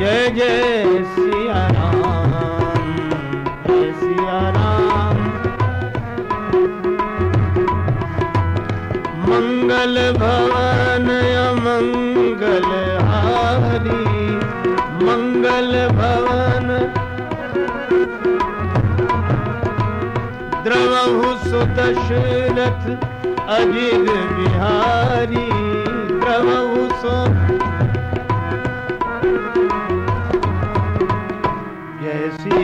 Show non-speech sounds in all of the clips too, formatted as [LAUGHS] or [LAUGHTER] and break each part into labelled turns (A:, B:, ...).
A: जय जय राम जय सिया राम। मंगल भवन द्रवहु सुदशरथ अजिर बिहारी द्रवहु सु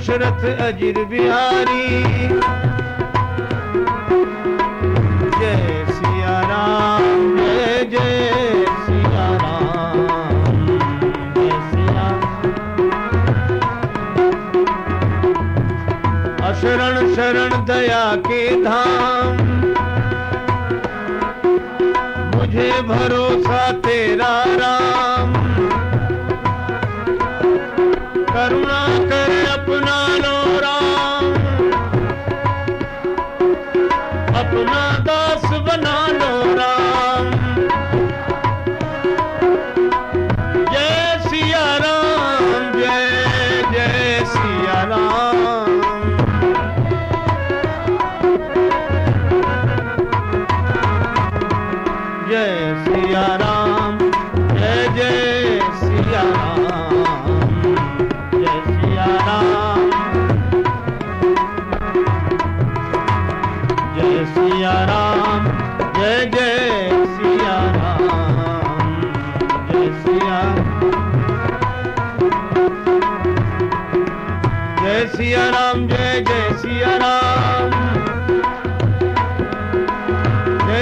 A: प्रभु सुदशरथ अजिर बिहारी। जय सिया राम जय जय सिया राम जय सिया अशरण शरण दया के धाम। मुझे भरोसा तेरा राम।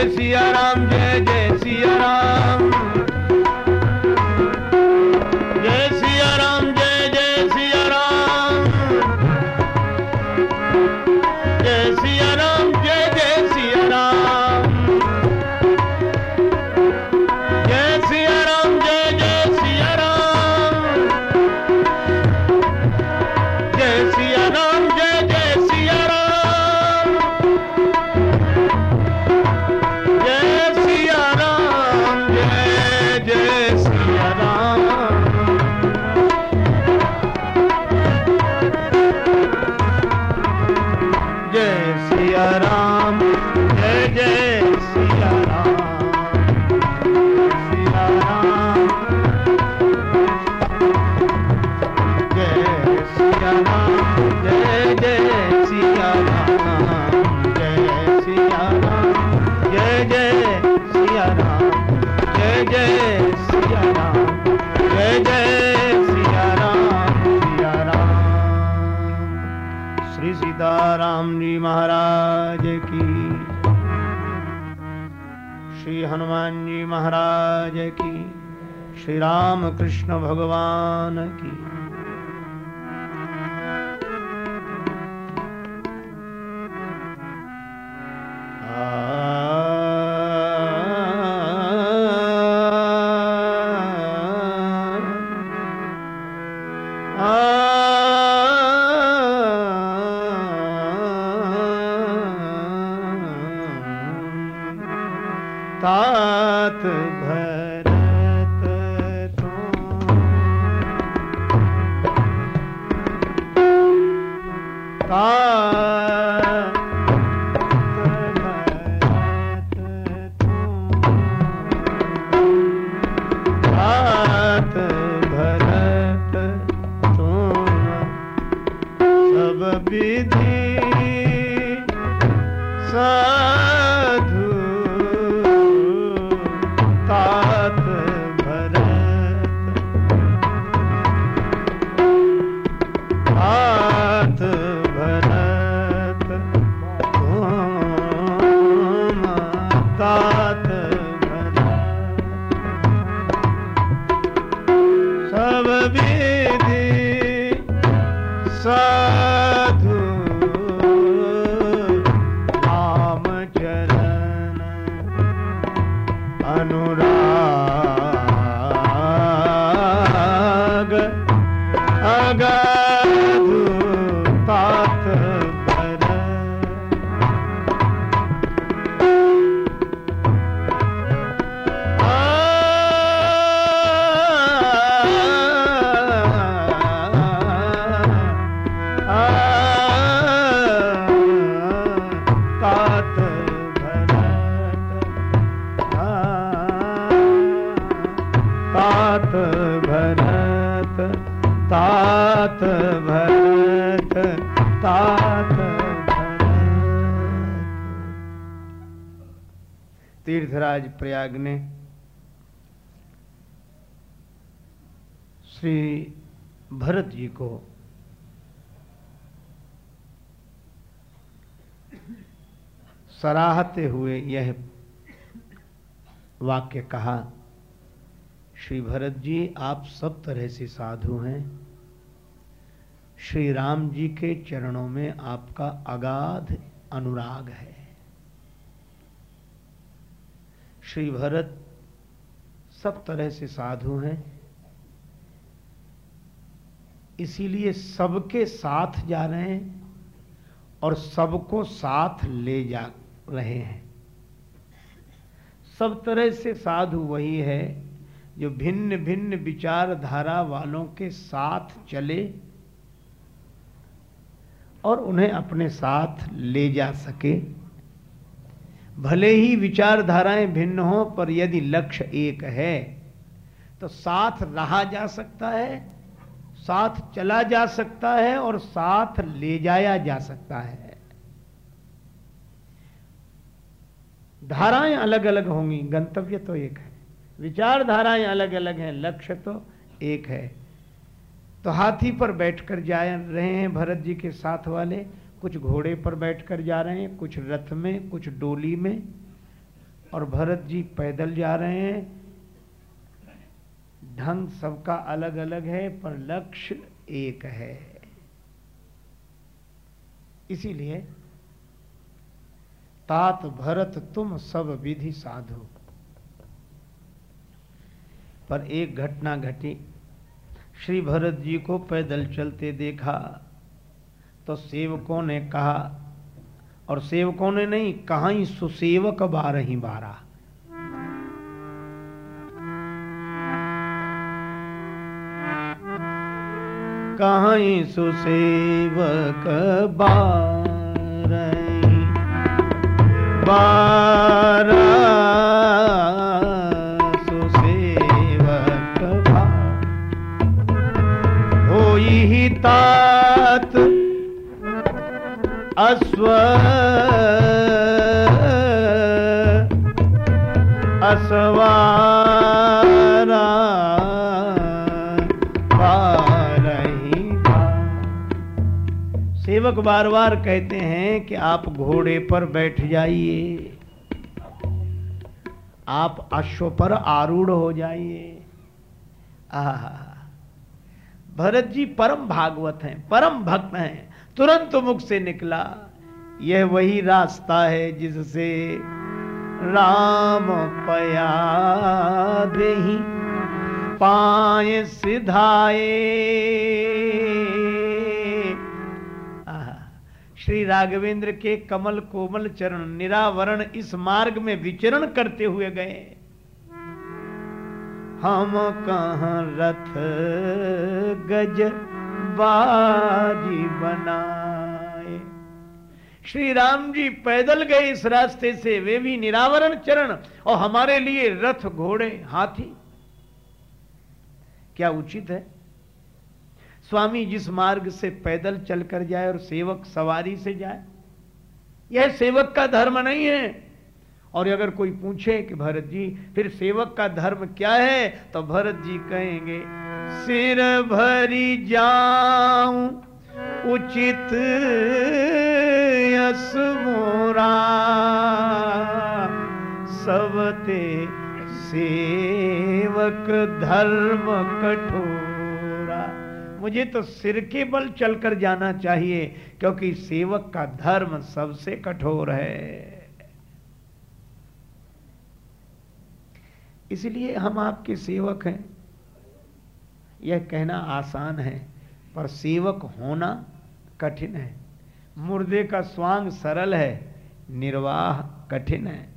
A: सिया राम जय जय। सीताराम जी महाराज की। श्री हनुमान जी महाराज की। श्री राम कृष्ण भगवान की। तात प्रयाग ने श्री भरत जी को सराहते हुए यह वाक्य कहा, श्री भरत जी, आप सब तरह से साधु हैं। श्री राम जी के चरणों में आपका अगाध अनुराग है। श्री भरत सब तरह से साधु हैं। इसीलिए सबके साथ जा रहे हैं और सबको साथ ले जा रहे हैं। सब तरह से साधु वही है जो भिन्न भिन्न विचारधारा वालों के साथ चले और उन्हें अपने साथ ले जा सके। भले ही विचारधाराएँ भिन्न हो, पर यदि लक्ष्य एक है तो साथ रहा जा सकता है, साथ चला जा सकता है और साथ ले जाया जा सकता है। धाराएँ अलग अलग होंगी, गंतव्य तो एक है। विचारधाराएँ अलग अलग हैं, लक्ष्य तो एक है। तो हाथी पर बैठकर जा रहे हैं, भरत जी के साथ वाले कुछ घोड़े पर बैठकर जा रहे हैं, कुछ रथ में, कुछ डोली में, और भरत जी पैदल जा रहे हैं। ढंग सबका अलग अलग है, पर लक्ष्य एक है। इसीलिए, तात भरत तुम सब विधि साधो। पर एक घटना घटी। श्री भरत जी को पैदल चलते देखा। तो सेवकों ने कहा, और सेवकों ने नहीं, कहा ही सुसेवक बारही बारा। कहीं सुसेवक बारही बारा। सुसेवक बार ही तात अश्व असवारा सेवक बार बार कहते हैं कि आप घोड़े पर बैठ जाइए। आप अश्व पर आरूढ़ हो जाइए। भरत जी परम भागवत हैं, परम भक्त हैं। तुरंत मुख से निकला। यह वही रास्ता है जिससे राम पया दे पाए सिधाए। श्री राघवेंद्र के कमल कोमल चरण निरावरण इस मार्ग में विचरण करते हुए गए। हम कहा रथ गज बाजी बनाए। श्री राम जी पैदल गए इस रास्ते से, वे भी निरावरण चरण और हमारे लिए रथ घोड़े, हाथी। क्या उचित है? स्वामी जिस मार्ग से पैदल चलकर जाए और सेवक सवारी से जाए, यह सेवक का धर्म नहीं है। और अगर कोई पूछे कि भरत जी, फिर सेवक का धर्म क्या है? तो भरत जी कहेंगे सिर भरी जाऊँ, उचित यस मोरा। सबते सेवक धर्म कठोरा। मुझे तो सिर के बल चलकर जाना चाहिए, क्योंकि सेवक का धर्म सबसे कठोर है। इसलिए हम आपके सेवक हैं। यह कहना आसान है, पर सेवक होना कठिन है। मुर्दे का स्वांग सरल है, निर्वाह कठिन है।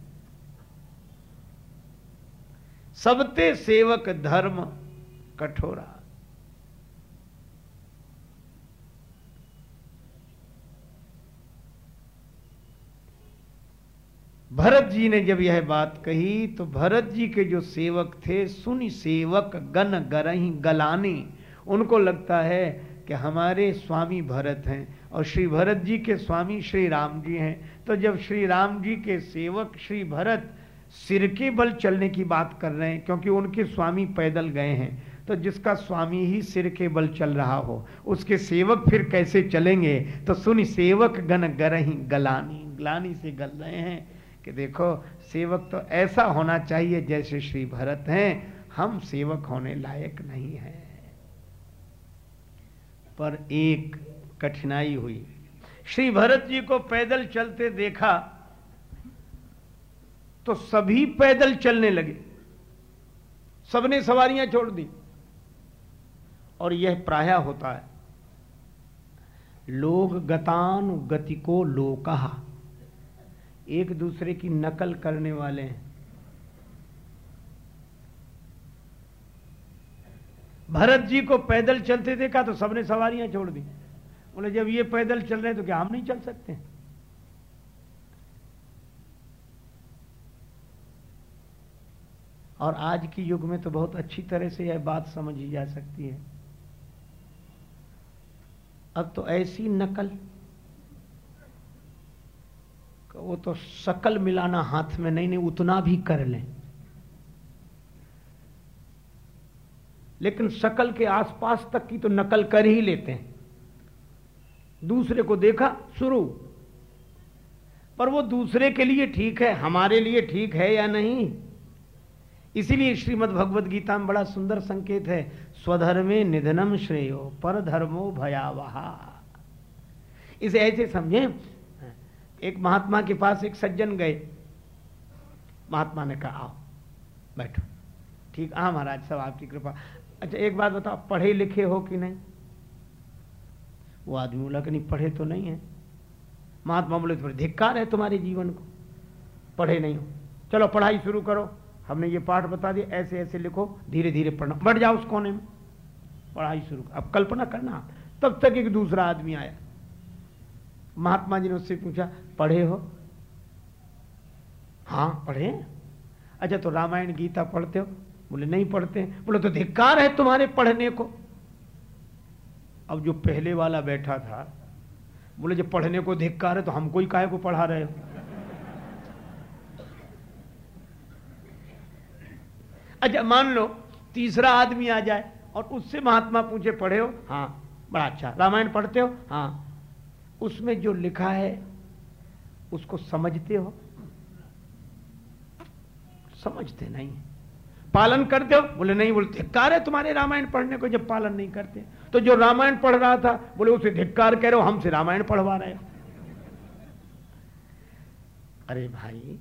A: सबते सेवक धर्म कठोरा। भरत जी ने जब यह बात कही तो भरत जी के जो सेवक थे, सुनी सेवक गन गरही गलानी। उनको लगता है कि हमारे स्वामी भरत हैं और श्री भरत जी के स्वामी श्री राम जी हैं। तो जब श्री राम जी के सेवक श्री भरत सिर के बल चलने की बात कर रहे हैं, क्योंकि उनके स्वामी पैदल गए हैं तो जिसका स्वामी ही सिर के बल चल रहा हो, उसके सेवक फिर कैसे चलेंगे? तो सुनी सेवक गन गरही गलानी गलानी से गल रहे हैं। कि देखो, सेवक तो ऐसा होना चाहिए जैसे श्री भरत हैं, हम सेवक होने लायक नहीं हैं। पर एक कठिनाई हुई। श्री भरत जी को पैदल चलते देखा तो सभी पैदल चलने लगे। सबने सवारियाँ छोड़ दी। और यह प्राय होता है। लोग गतान गति को लोका। एक दूसरे की नकल करने वाले हैं। भरत जी को पैदल चलते देखा तो सबने सवारियाँ छोड़ दी। बोले, जब ये पैदल चल रहे तो क्या हम नहीं चल सकते? और आज के युग में तो बहुत अच्छी तरह से यह बात समझी जा सकती है। अब तो ऐसी नकल वो तो शकल मिलाना हाथ में नहीं नहीं, उतना भी कर लें। लेकिन शकल के आसपास तक की तो नकल कर ही लेते हैं। दूसरे को देखा, शुरू। पर वो दूसरे के लिए ठीक है, हमारे लिए ठीक है या नहीं? इसीलिए श्रीमद भगवद गीता में बड़ा सुंदर संकेत है, स्वधर्मे निधनम श्रेयो, पर धर्मो भयावहा। इसे ऐसे समझे एक महात्मा के पास एक सज्जन गए। महात्मा ने कहा, आओ, बैठो। ठीक हाँ महाराज, सब आपकी कृपा। अच्छा एक बात बताओ, पढ़े लिखे हो कि नहीं? वो आदमी बोला कि नहीं, पढ़े तो नहीं है। महात्मा बोले तो धिक्कार है तुम्हारे जीवन को। पढ़े नहीं हो। चलो, पढ़ाई शुरू करो। हमने ये पाठ बता दिया, ऐसे ऐसे लिखो धीरे धीरे पढ़ना। बढ़ जाओ उस कोने में। पढ़ाई शुरू अब कल्पना करना। तब तक एक दूसरा आदमी आया। महात्मा जी ने उससे पूछा, पढ़े हो? हाँ पढ़े अच्छा तो रामायण, गीता पढ़ते हो? बोले, नहीं पढ़ते बोले तो धिक्कार है तुम्हारे पढ़ने को. अब जो पहले वाला बैठा था, बोले, जब पढ़ने को धिक्कार है तो हमको ही काहे को पढ़ा रहे हो? अच्छा मान लो, तीसरा आदमी आ जाए और उससे महात्मा पूछे, पढ़े हो? हाँ. बड़ा अच्छा रामायण पढ़ते हो? हाँ। उसमें जो लिखा है, उसको समझते हो? समझते नहीं। पालन करते हो? बोले, नहीं, बोले, धिक्कार है तुम्हारे रामायण पढ़ने को जब पालन नहीं करते। तो जो रामायण पढ़ रहा था, बोले, उसे धिक्कार कह रहे हो, हमसे रामायण पढ़वा रहे हो। अरे भाई,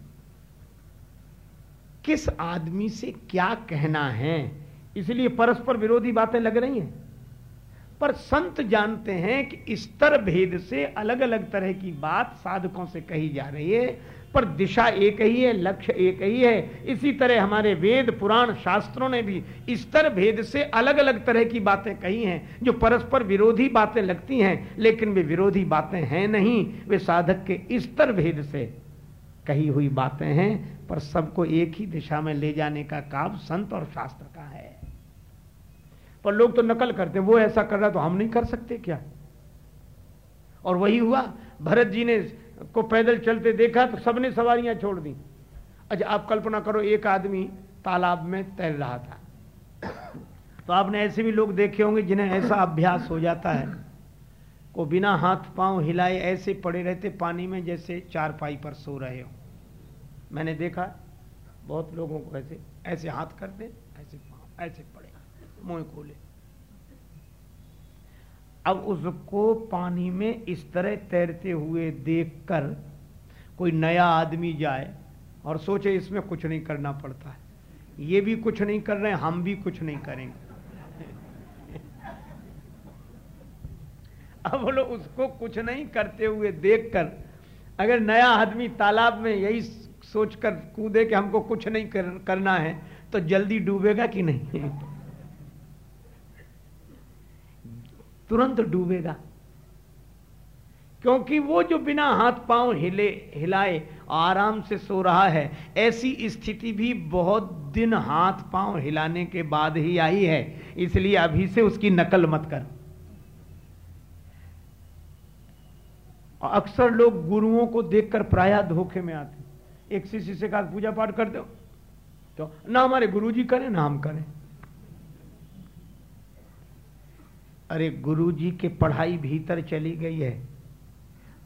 A: किस आदमी से क्या कहना है? इसलिए परस्पर विरोधी बातें लग रही हैं। पर संत जानते हैं कि स्तर भेद से अलग अलग तरह की बात साधकों से कही जा रही है, पर दिशा एक ही है, लक्ष्य एक ही है। इसी तरह हमारे वेद, पुराण शास्त्रों ने भी स्तर भेद से अलग अलग तरह की बातें कही हैं, जो परस्पर विरोधी बातें लगती हैं, लेकिन वे विरोधी बातें हैं नहीं। वे साधक के स्तर भेद से कही हुई बातें हैं, पर सबको एक ही दिशा में ले जाने का काम संत और शास्त्र का है। पर लोग तो नकल करते वो ऐसा कर रहा तो हम नहीं कर सकते क्या? और वही हुआ, भरत जी ने को पैदल चलते देखा तो सबने सवारियाँ छोड़ दी। अच्छा आप कल्पना करो, एक आदमी तालाब में तैर रहा था। तो आपने ऐसे भी लोग देखे होंगे जिन्हें ऐसा अभ्यास हो जाता है को बिना हाथ पाँव हिलाए ऐसे पड़े रहते पानी में जैसे चार पाई पर सो रहे हो। मैंने देखा, बहुत लोगों को ऐसे ऐसे हाथ करते, ऐसे पाँव, ऐसे पड़े मुँह खोले। अब उसको पानी में इस तरह तैरते हुए देखकर कोई नया आदमी जाए और सोचे इसमें कुछ नहीं करना पड़ता है। ये भी कुछ नहीं कर रहे हम भी कुछ नहीं करेंगे। [LAUGHS] अब बोलो उसको कुछ नहीं करते हुए देखकर अगर नया आदमी तालाब में यही सोचकर कूदे कि हमको कुछ नहीं कर, करना है तो जल्दी डूबेगा कि नहीं? [LAUGHS] तुरंत डूबेगा। क्योंकि वो जो बिना हाथ पाँव हिले, हिलाए, आराम से सो रहा है, ऐसी स्थिति भी बहुत दिन हाथ पाँव हिलाने के बाद ही आई है। इसलिए अभी से उसकी नकल मत कर। अक्सर लोग गुरुओं को देखकर प्राय धोखे में आते एक शिष्य से कहा, पूजा पाठ कर दो तो ना हमारे गुरुजी करें, ना हम करें। अरे गुरुजी के पढ़ाई भीतर चली गई है।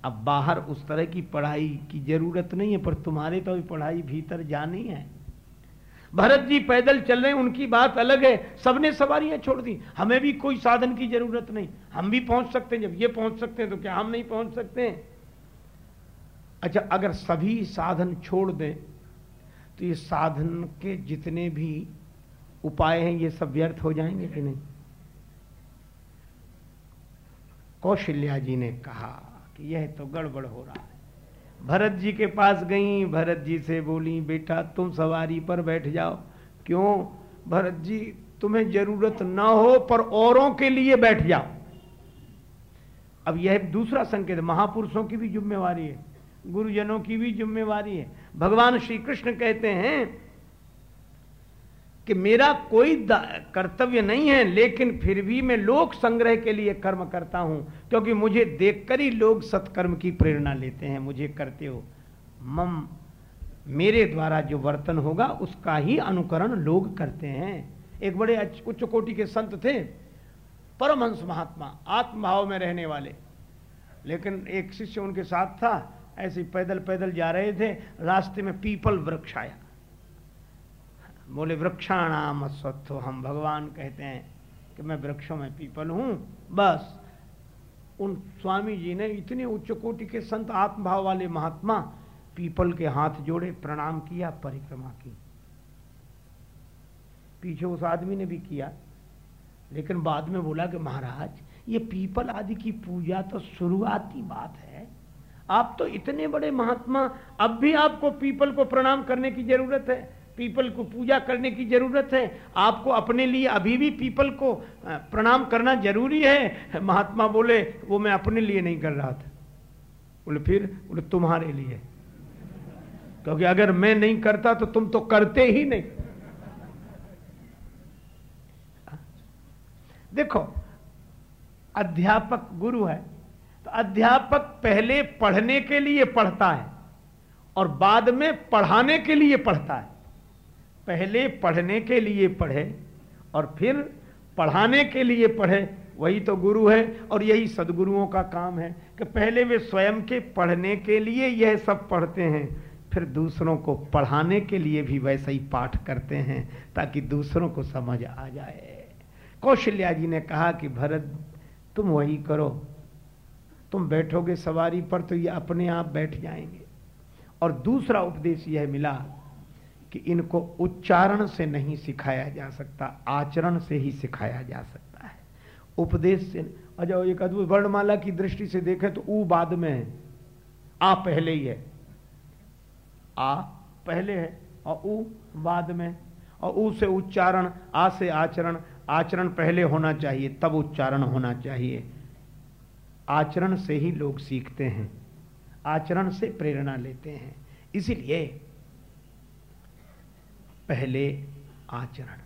A: अब बाहर उस तरह की पढ़ाई की ज़रूरत नहीं है, पर तुम्हारे तो पढ़ाई भीतर जानी है। भरत जी, पैदल चल रहे हैं, उनकी बात अलग है। सबने सवारियाँ छोड़ दी। हमें भी कोई साधन की ज़रूरत नहीं। हम भी पहुँच सकते हैं। जब ये पहुँच सकते हैं तो क्या हम नहीं पहुँच सकते हैं? अच्छा अगर सभी साधन छोड़ दें तो ये साधन के जितने भी उपाय हैं, ये सब व्यर्थ हो जाएँगे कि नहीं? कौशल्या जी ने कहा कि यह तो गड़बड़ हो रहा है। भरत जी के पास गई, भरत जी से बोली, बेटा, तुम सवारी पर बैठ जाओ। क्यों? भरत जी, तुम्हें ज़रूरत ना हो, पर औरों के लिए बैठ जाओ। अब यह दूसरा संकेत, महापुरुषों की भी जिम्मेवारी है, गुरुजनों की भी जिम्मेवारी है। भगवान श्री कृष्ण कहते हैं कि मेरा कोई कर्तव्य नहीं है, लेकिन फिर भी मैं लोक संग्रह के लिए कर्म करता हूँ, क्योंकि मुझे देखकर ही लोग सत्कर्म की प्रेरणा लेते हैं, मुझे करते हो। मम, मेरे द्वारा जो वर्तन होगा, उसका ही अनुकरण लोग करते हैं। एक बड़े उच्च कोटि के संत थे, परमहंस महात्मा, आत्मभाव में रहने वाले। लेकिन एक शिष्य उनके साथ था, ऐसे पैदल पैदल जा रहे थे, रास्ते में पीपल वृक्ष आया। बोले, वृक्षाणाम अस्वत्थो, हम भगवान कहते हैं कि मैं वृक्षों में पीपल हूँ, बस। उन स्वामी जी ने इतने उच्च कोटि के संत आत्मभाव वाले महात्मा पीपल के हाथ जोड़े, प्रणाम किया, परिक्रमा की। पीछे उस आदमी ने भी किया, लेकिन बाद में बोला कि महाराज, ये पीपल आदि की पूजा तो शुरुआती बात है। आप तो इतने बड़े महात्मा, अब भी आपको पीपल को प्रणाम करने की ज़रूरत है। पीपल को पूजा करने की ज़रूरत है। आपको अपने लिए अभी भी पीपल को प्रणाम करना ज़रूरी है। महात्मा बोले, वो मैं अपने लिए नहीं कर रहा था। बोले, फिर, बोले, तुम्हारे लिए। क्योंकि अगर मैं नहीं करता तो तुम तो करते ही नहीं। देखो, अध्यापक गुरु है तो अध्यापक पहले पढ़ने के लिए पढ़ता है और बाद में पढ़ाने के लिए पढ़ता है। पहले पढ़ने के लिए पढ़े और फिर पढ़ाने के लिए पढ़े, वही तो गुरु है और यही सदगुरुओं का काम है कि पहले वे स्वयं के पढ़ने के लिए यह सब पढ़ते हैं, फिर दूसरों को पढ़ाने के लिए भी वैसे ही पाठ करते हैं ताकि दूसरों को समझ आ जाए। कौशल्या जी ने कहा कि भरत, तुम वही करो। तुम बैठोगे सवारी पर तो ये अपने आप बैठ जाएँगे। और दूसरा उपदेश यह मिला कि इनको उच्चारण से नहीं सिखाया जा सकता, आचरण से ही सिखाया जा सकता है। उपदेश से अच्छा एक अद्भुत वर्णमाला की दृष्टि से देखें तो ऊ बाद में है। आ पहले ही है। आ पहले है और ऊ बाद में और ऊ से उच्चारण, आ से आचरण आचरण पहले होना चाहिए, तब उच्चारण होना चाहिए। आचरण से ही लोग सीखते हैं, आचरण से प्रेरणा लेते हैं। इसीलिए पहले आचरण।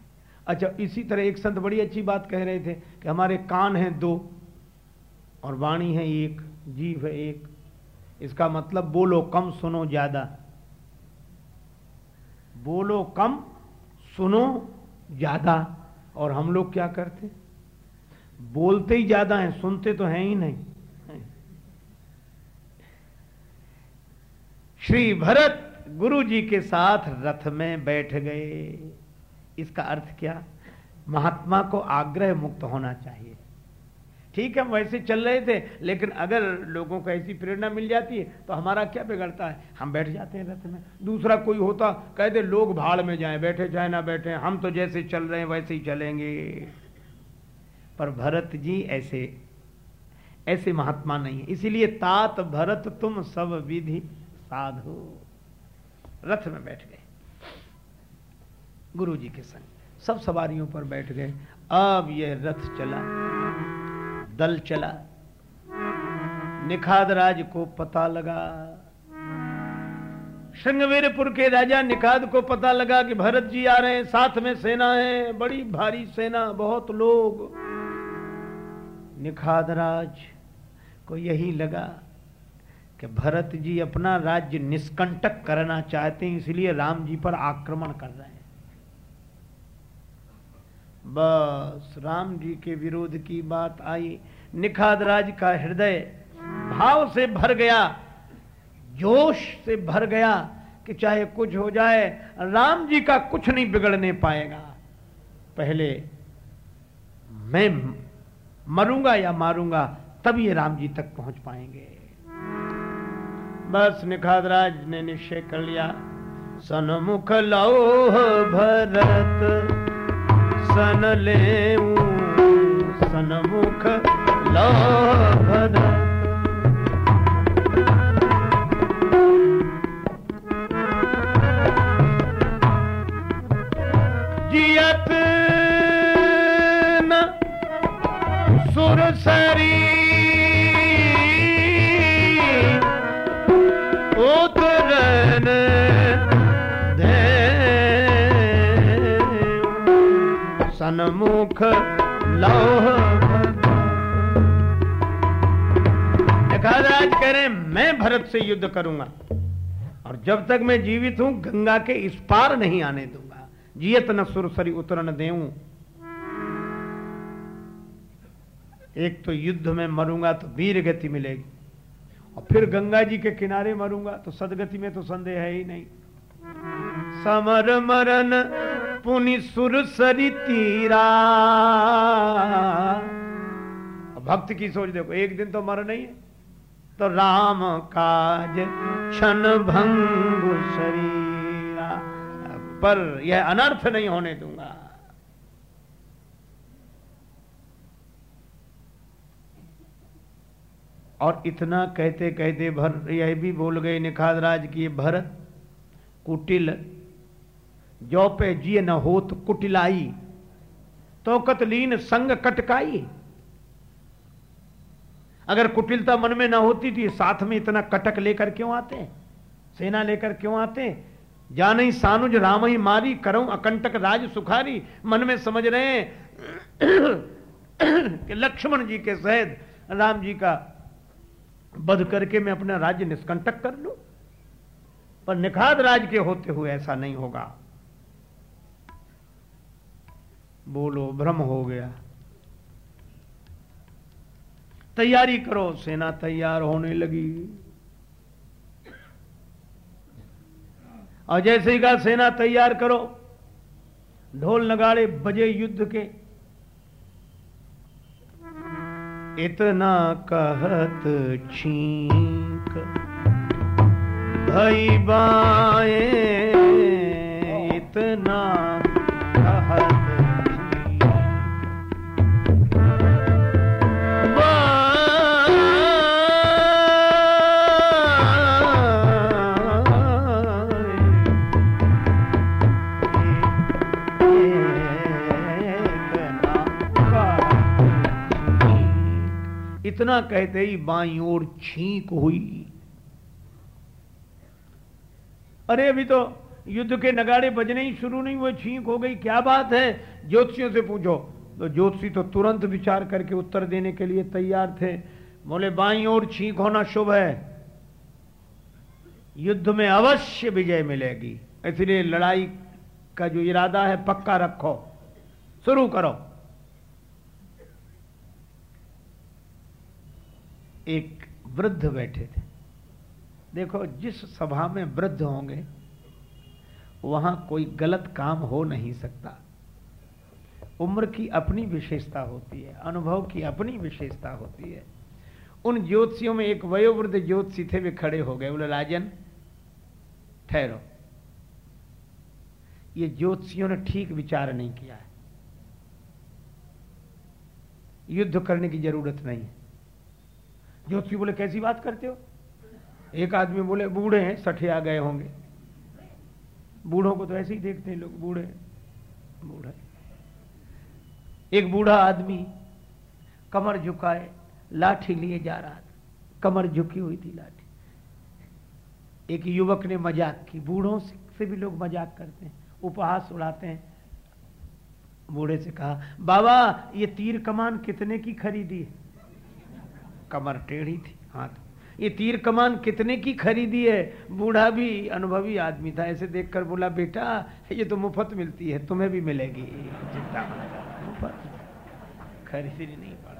A: अच्छा इसी तरह एक संत बड़ी अच्छी बात कह रहे थे कि हमारे कान हैं दो और वाणी है एक, जीव है एक। इसका मतलब बोलो कम, सुनो ज़्यादा। बोलो कम, सुनो ज़्यादा। और हम लोग क्या करते? बोलते ही ज़्यादा हैं, सुनते तो हैं ही नहीं। श्री भरत गुरु जी के साथ रथ में बैठ गए। इसका अर्थ क्या? महात्मा को आग्रह मुक्त होना चाहिए। ठीक है, हम वैसे चल रहे थे, लेकिन अगर लोगों को ऐसी प्रेरणा मिल जाती है तो हमारा क्या बिगड़ता है? हम बैठ जाते हैं रथ में। दूसरा कोई होता कहते लोग भाड़ में जाएँ, बैठे चाहे ना बैठे, हम तो जैसे चल रहे हैं, वैसे ही चलेंगे। पर भरत जी ऐसे ऐसे महात्मा नहीं है। इसीलिए, तात भरत तुम सब विधि साधु। रथ में बैठ गए। गुरु जी के संग सब सवारियों पर बैठ गए। अब यह रथ चला, दल चला। निखाद राज को पता लगा। श्रृंगवीरपुर के राजा निखाद को पता लगा कि भरत जी आ रहे हैं, साथ में सेना है, बड़ी भारी सेना, बहुत लोग। निखाद राज को यही लगा कि भरत जी अपना राज्य निष्कंटक करना चाहते हैं, इसलिए राम जी पर आक्रमण कर रहे हैं। बस राम जी के विरोध की बात आई। निखाद राज का हृदय भाव से भर गया, जोश से भर गया कि चाहे कुछ हो जाए, राम जी का कुछ नहीं बिगड़ने पाएगा। पहले मैं मरूँगा या मारूँगा, तब ये राम जी तक पहुँच पाएँगे। बस निखाद राज ने निश्चय कर लिया। सनमुख लो सुरसरी उतरन सन्मुख लौह। राज करें, मैं भरत से युद्ध करूँगा। और जब तक मैं जीवित हूँ, गंगा के इस पार नहीं आने दूँगा। जियत न सुरसरी उतरन देऊं। एक तो युद्ध में मरूँगा तो वीर गति मिलेगी। और फिर गंगा जी के किनारे मरूँगा तो सदगति में तो संदेह है ही नहीं। समर मरन पुनि सुर सरी तीरा। भक्त की सोच देखो, एक दिन तो मर नहीं है। तो राम काज क्षण भंग शरीरा पर यह अनर्थ नहीं होने दूँगा। और इतना कहते कहते भर, यह भी बोल गए निखाद राज की, भर कुटिल, जो पे जिय न होत कुटिलाई तो कतलीन संग कटकाई। अगर कुटिलता मन में ना होती तो साथ में इतना कटक लेकर क्यों आते? हैं सेना लेकर क्यों आते? हैं जान ही सानुज राम ही मारी, करो अकंटक राज सुखारी। मन में समझ रहे हैं कि लक्ष्मण जी के सहित राम जी का बध करके मैं अपना राज्य निष्कंटक कर लू। पर निखाद राज के होते हुए ऐसा नहीं होगा। बोलो, भ्रम हो गया। तैयारी करो, सेना तैयार होने लगी। और जैसे ही कहा, सेना तैयार करो, ढोल नगाड़े बजे युद्ध के इतना कहत छींक। भई बाए इतना इतना कहते ही बाई ओर छींक हुई। अरे अभी तो युद्ध के नगाड़े बजने ही शुरू नहीं हुए, छींक हो गई। क्या बात है? ज्योतिषियों से पूछो। तो ज्योतिषी तो तुरंत विचार करके उत्तर देने के लिए तैयार थे। बोले, बाई ओर छींक होना शुभ है। युद्ध में अवश्य विजय मिलेगी। इसलिए लड़ाई का जो इरादा है, पक्का रखो। शुरू करो। एक वृद्ध बैठे थे। देखो, जिस सभा में वृद्ध होंगे, वहाँ कोई गलत काम हो नहीं सकता। उम्र की अपनी विशेषता होती है, अनुभव की अपनी विशेषता होती है। उन ज्योतिषियों में एक वयोवृद्ध ज्योतिषी थे, वे खड़े हो गए, बोले, राजन, ठहरो। ये ज्योतिषियों ने ठीक विचार नहीं किया है। युद्ध करने की ज़रूरत नहीं है। ज्योतिषी बोले, कैसी बात करते हो? एक आदमी बोले, बूढ़े हैं, सठे आ गए होंगे। बूढ़ों को तो ऐसे ही देखते हैं लोग, बूढ़े बूढ़े एक बूढ़ा आदमी कमर झुकाए, लाठी लिए जा रहा था। कमर झुकी हुई थी लाठी। एक युवक ने मज़ाक की। बूढ़ों से भी लोग मज़ाक करते हैं, उपहास उड़ाते हैं। बूढ़े से कहा, बाबा, ये तीर कमान कितने की खरीदी है? कमर टेढ़ी थी, हाथ। ये तीर कमान कितने की खरीदी है? बूढ़ा भी अनुभवी आदमी था। ऐसे देखकर बोला, बेटा, ये तो मुफ़्त मिलती है, तुम्हें भी मिलेगी। चिंता मुफ़्त खरीदी नहीं पड़ा।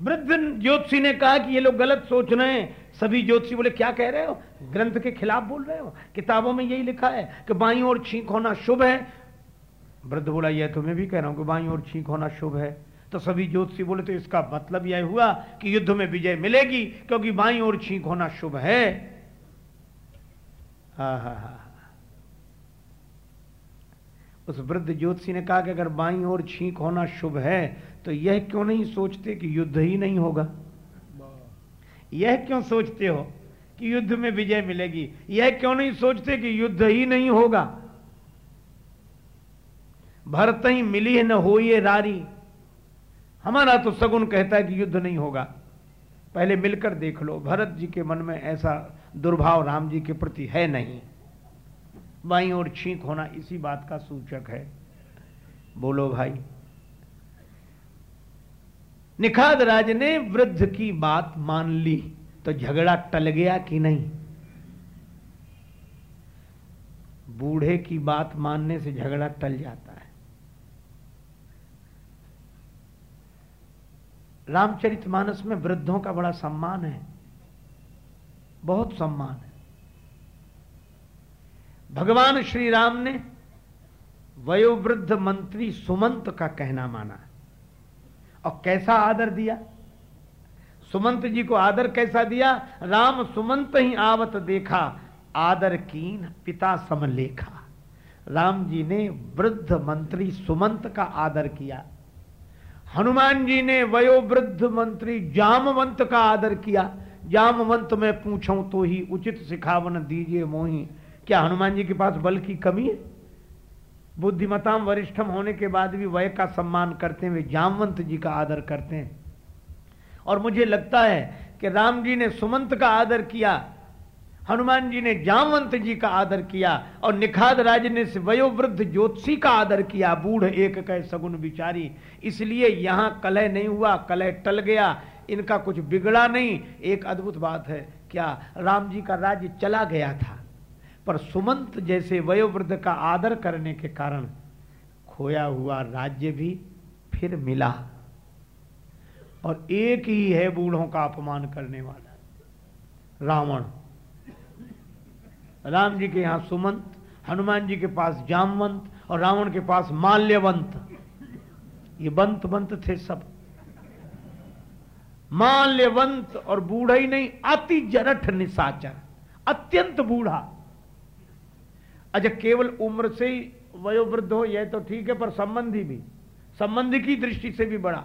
A: वृद्ध ज्योतिषी ने कहा कि ये लोग गलत सोच रहे हैं। सभी ज्योतिषी बोले, क्या कह रहे हो? ग्रंथ के खिलाफ बोल रहे हो? किताबों में यही लिखा है कि बाई और छींक होना शुभ है वृद्ध बोला, यह तो मैं भी कह रहा हूँ कि बाई और छींक होना शुभ है। तो सभी ज्योतिषी बोले तो इसका मतलब यह हुआ कि युद्ध में विजय मिलेगी, क्योंकि बाई और छींक होना शुभ है। हा हा हा उस वृद्ध ज्योतिषी ने कहा कि अगर बाई और छींक होना शुभ है तो यह क्यों नहीं सोचते कि युद्ध ही नहीं होगा? यह क्यों सोचते हो कि युद्ध में विजय मिलेगी? यह क्यों नहीं सोचते कि युद्ध ही नहीं होगा? भरत ही मिली न हो ये रारी। हमारा तो सगुन कहता है कि युद्ध नहीं होगा। पहले मिलकर देख लो, भरत जी के मन में ऐसा दुर्भाव राम जी के प्रति है नहीं। बाई और छींक होना इसी बात का सूचक है। बोलो भाई। निखाद राज ने वृद्ध की बात मान ली तो झगड़ा टल गया कि नहीं? बूढ़े की बात मानने से झगड़ा टल जाता है रामचरितमानस में वृद्धों का बड़ा सम्मान है। बहुत सम्मान है। भगवान श्री राम ने वयोवृद्ध मंत्री सुमंत का कहना माना। और कैसा आदर दिया? सुमंत जी को आदर कैसा दिया? राम सुमंत ही आवत देखा, आदर कीन पिता समलेखा। राम जी ने वृद्ध मंत्री सुमंत का आदर किया। हनुमान जी ने वयोवृद्ध मंत्री जामवंत का आदर किया। जामवंत में पूछूँ तो ही उचित सिखावन दीजिए मोही। क्या हनुमान जी के पास बल की कमी है? बुद्धिमताम वरिष्ठम होने के बाद भी वय का सम्मान करते हुए जामवंत जी का आदर करते हैं। और मुझे लगता है कि राम जी ने सुमंत का आदर किया हनुमान जी ने जामवंत जी का आदर किया और निखाद राज ने वयोवृद्ध ज्योतिषी का आदर किया। बूढ़ एक कह सगुन विचारी इसलिए यहाँ कलह नहीं हुआ, कलह टल गया। इनका कुछ बिगड़ा नहीं। एक अद्भुत बात है, क्या राम जी का राज्य चला गया था? पर सुमंत जैसे वयोवृद्ध का आदर करने के कारण खोया हुआ राज्य भी फिर मिला। और एक ही है बूढ़ों का अपमान करने वाला, रावण। राम जी के यहाँ सुमंत, हनुमान जी के पास जामवंत और रावण के पास माल्यवंत। ये बंत बंत थे सब। माल्यवंत और बूढ़ा ही नहीं, अति जरठ निशाचर, अत्यंत बूढ़ा। अच्छा केवल उम्र से ही वयोवृद्ध हो, यह तो ठीक है, पर संबंधी भी, संबंधी की दृष्टि से भी बड़ा।